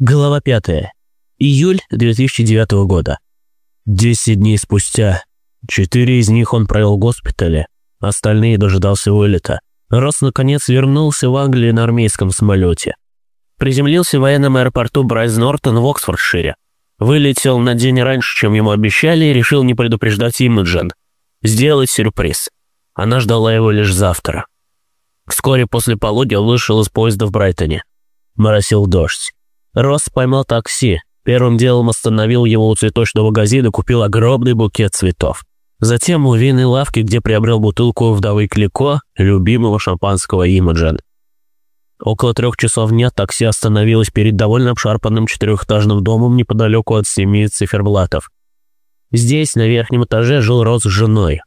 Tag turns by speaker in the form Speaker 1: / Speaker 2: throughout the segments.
Speaker 1: Глава 5. Июль 2009 года. Десять дней спустя. Четыре из них он провел в госпитале, остальные дожидался вылета. Росс наконец вернулся в Англию на армейском самолете. Приземлился в военном аэропорту Брайс Нортон в Оксфордшире. Вылетел на день раньше, чем ему обещали, и решил не предупреждать Имиджен. Сделать сюрприз. Она ждала его лишь завтра. Вскоре после полудня вышел из поезда в Брайтоне. Моросил дождь. Росс поймал такси. Первым делом остановил его у цветочного магазина купил огромный букет цветов. Затем у винной лавки, где приобрел бутылку вдовы Клико, любимого шампанского Имаджен. Около трех часов дня такси остановилось перед довольно обшарпанным четырехэтажным домом неподалеку от семьи циферблатов. Здесь, на верхнем этаже, жил Росс с женой.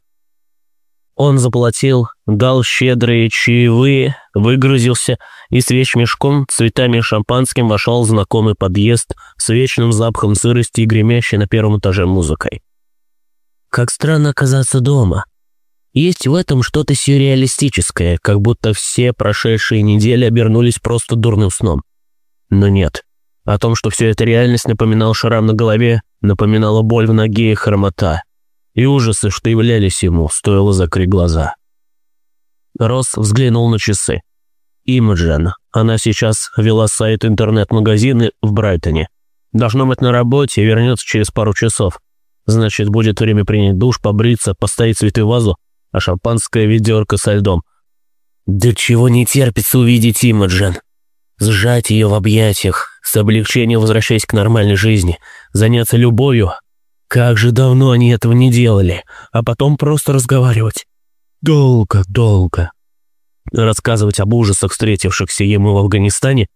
Speaker 1: Он заплатил, дал щедрые чаевые, выгрузился и с вещмешком, цветами и шампанским вошел в знакомый подъезд с вечным запахом сырости и гремящей на первом этаже музыкой. Как странно оказаться дома. Есть в этом что-то сюрреалистическое, как будто все прошедшие недели обернулись просто дурным сном. Но нет. О том, что все это реальность, напоминал шрам на голове, напоминала боль в ноге и хромота и ужасы, что являлись ему, стоило закрыть глаза. Росс взглянул на часы. Имаджен. Она сейчас вела сайт интернет-магазины в Брайтоне. Должно быть на работе и вернется через пару часов. Значит, будет время принять душ, побриться, поставить цветы в вазу, а шампанское ведерко со льдом. Да чего не терпится увидеть Имаджен. Сжать ее в объятиях, с облегчением возвращаясь к нормальной жизни, заняться любовью, как же давно они этого не делали, а потом просто разговаривать. Долго, долго. Рассказывать об ужасах, встретившихся ему в Афганистане,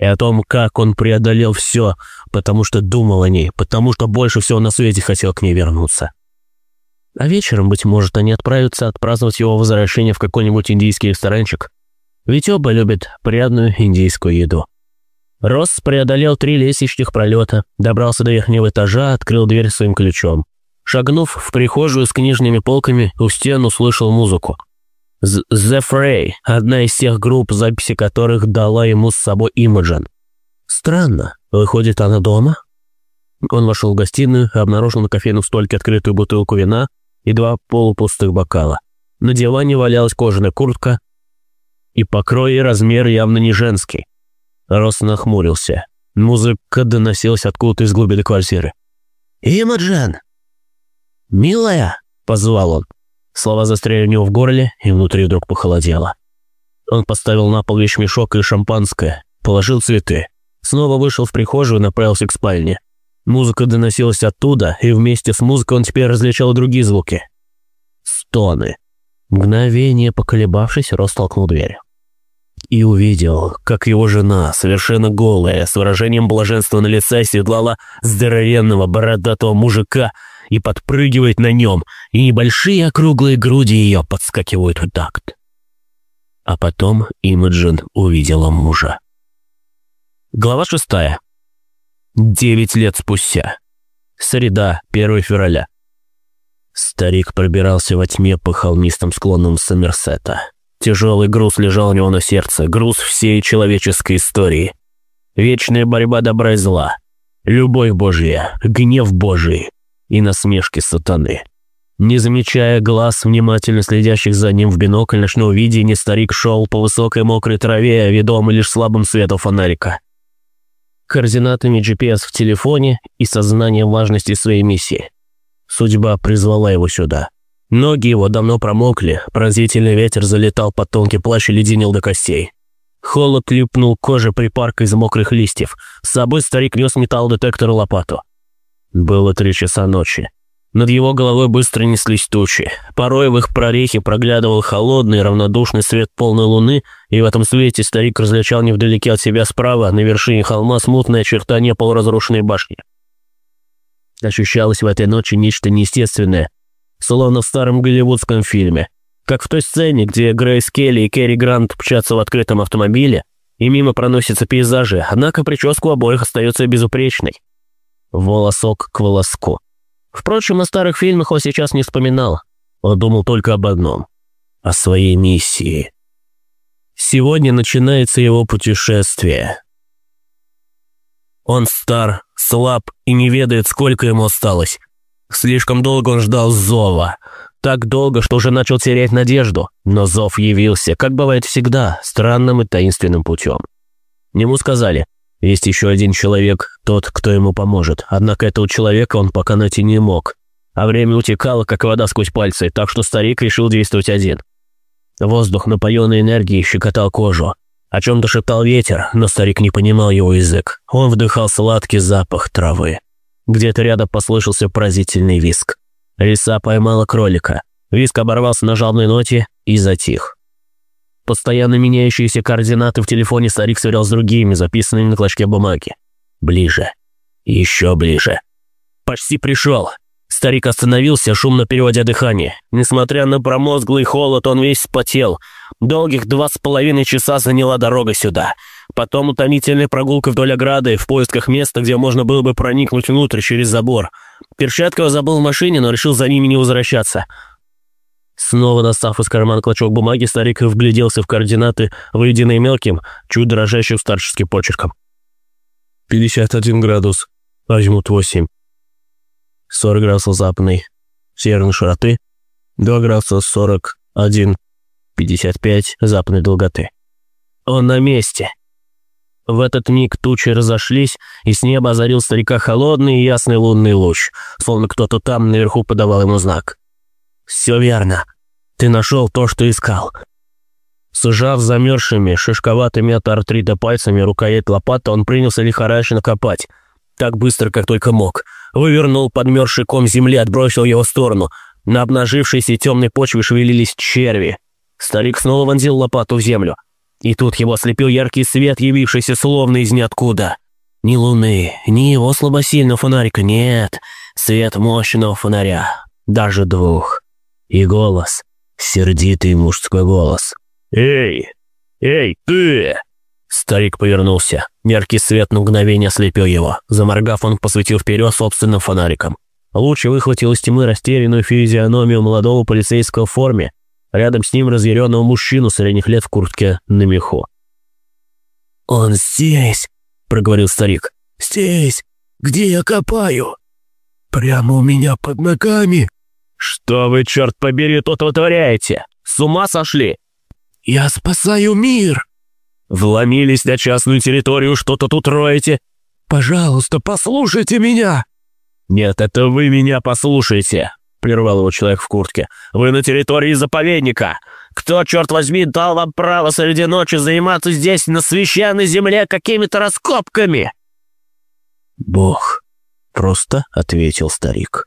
Speaker 1: и о том, как он преодолел все, потому что думал о ней, потому что больше всего на свете хотел к ней вернуться. А вечером, быть может, они отправятся отпраздновать его возвращение в какой-нибудь индийский ресторанчик. Ведь оба любят прядную индийскую еду. Росс преодолел три лестничных пролета, добрался до верхнего этажа, открыл дверь своим ключом. Шагнув в прихожую с книжными полками, у стен услышал музыку. «The Fray» — одна из тех групп, записи которых дала ему с собой Имаджен. Странно, выходит, она дома? Он вошел в гостиную обнаружил на кофейном столике открытую бутылку вина и два полупустых бокала. На диване валялась кожаная куртка, и покрой и размер явно не женский. Рос нахмурился. Музыка доносилась откуда-то из глубины квартиры. «Имаджан!» «Милая!» — позвал он. Слова застряли у него в горле, и внутри вдруг похолодело. Он поставил на пол вещмешок и шампанское, положил цветы. Снова вышел в прихожую и направился к спальне. Музыка доносилась оттуда, и вместе с музыкой он теперь различал другие звуки. Стоны. Мгновение поколебавшись, Рос толкнул дверь и увидел, как его жена, совершенно голая, с выражением блаженства на лице, седлала здоровенного бородатого мужика и подпрыгивает на нем, и небольшие округлые груди ее подскакивают в такт. А потом Имаджин увидела мужа. Глава шестая. Девять лет спустя. Среда, 1 февраля. Старик пробирался во тьме по холмистым склонам Сомерсета. Тяжелый груз лежал у него на сердце, груз всей человеческой истории. Вечная борьба добра и зла, любовь Божья, гнев Божий и насмешки сатаны. Не замечая глаз, внимательно следящих за ним в бинокль ночного видения, старик шел по высокой мокрой траве, ведомый лишь слабым светом фонарика. Координатами GPS в телефоне и сознанием важности своей миссии. Судьба призвала его сюда. Ноги его давно промокли, пронзительный ветер залетал под тонкий плащ и леденил до костей. Холод липнул коже припаркой из мокрых листьев. С собой старик нес металлодетектор и лопату. Было три часа ночи. Над его головой быстро неслись тучи. Порой в их прорехе проглядывал холодный равнодушный свет полной луны, и в этом свете старик различал невдалеке от себя справа, на вершине холма, смутное очертание полуразрушенной башни. Ощущалось в этой ночи нечто неестественное, словно в старом голливудском фильме. Как в той сцене, где Грейс Келли и Керри Грант мчатся в открытом автомобиле, и мимо проносятся пейзажи, однако прическа у обоих остается безупречной. Волосок к волоску. Впрочем, о старых фильмах он сейчас не вспоминал. Он думал только об одном – о своей миссии. Сегодня начинается его путешествие. Он стар, слаб и не ведает, сколько ему осталось. Слишком долго он ждал зова. Так долго, что уже начал терять надежду. Но зов явился, как бывает всегда, странным и таинственным путем. Нему сказали, есть еще один человек, тот, кто ему поможет. Однако этого человека он пока найти не мог. А время утекало, как вода сквозь пальцы, так что старик решил действовать один. Воздух, напоенный энергией, щекотал кожу. О чем-то шептал ветер, но старик не понимал его язык. Он вдыхал сладкий запах травы. Где-то рядом послышался поразительный виск. Лиса поймала кролика. Виск оборвался на жалобной ноте и затих. Постоянно меняющиеся координаты в телефоне старик сверял с другими, записанными на клочке бумаги. Ближе. Еще ближе. Почти пришел. Старик остановился, шумно переводя дыхание. Несмотря на промозглый холод, он весь спотел. Долгих два с половиной часа заняла дорога сюда. Потом утомительная прогулка вдоль ограды в поисках места, где можно было бы проникнуть внутрь через забор. Перчатку забыл в машине, но решил за ними не возвращаться. Снова достав из кармана клочок бумаги, старик вгляделся в координаты, выведенные мелким, чуть дрожащим старческим почерком. «51 градус. Возьмут 8. 40 градусов западной северной широты, 2 градуса 41, 55 западной долготы. Он на месте. В этот миг тучи разошлись, и с неба озарил старика холодный и ясный лунный луч, словно кто-то там наверху подавал ему знак. «Все верно. Ты нашел то, что искал». Сжав замерзшими, шишковатыми от артрита пальцами рукоять лопаты, он принялся лихорадочно копать. Так быстро, как только мог. Вывернул подмерзший ком земли, отбросил его в сторону. На обнажившейся темной почве шевелились черви. Старик снова вонзил лопату в землю. И тут его ослепил яркий свет, явившийся словно из ниоткуда. Ни луны, ни его слабосильного фонарика, нет. Свет мощного фонаря. Даже двух. И голос. Сердитый мужской голос. «Эй! Эй, ты!» Старик повернулся. Яркий свет на мгновение ослепил его. Заморгав, он посветил вперед собственным фонариком. Луч выхватил из тьмы растерянную физиономию молодого полицейского в форме. Рядом с ним разъяренного мужчину средних лет в куртке на меху. «Он здесь!» — проговорил старик. «Здесь! Где я копаю? Прямо у меня под ногами!» «Что вы, черт побери, тут вытворяете? С ума сошли?» «Я спасаю мир!» «Вломились на частную территорию, что-то тут роете?» «Пожалуйста, послушайте меня!» «Нет, это вы меня послушайте!» — прервал его человек в куртке. «Вы на территории заповедника! Кто, черт возьми, дал вам право среди ночи заниматься здесь, на священной земле, какими-то раскопками?» «Бог», — просто ответил старик.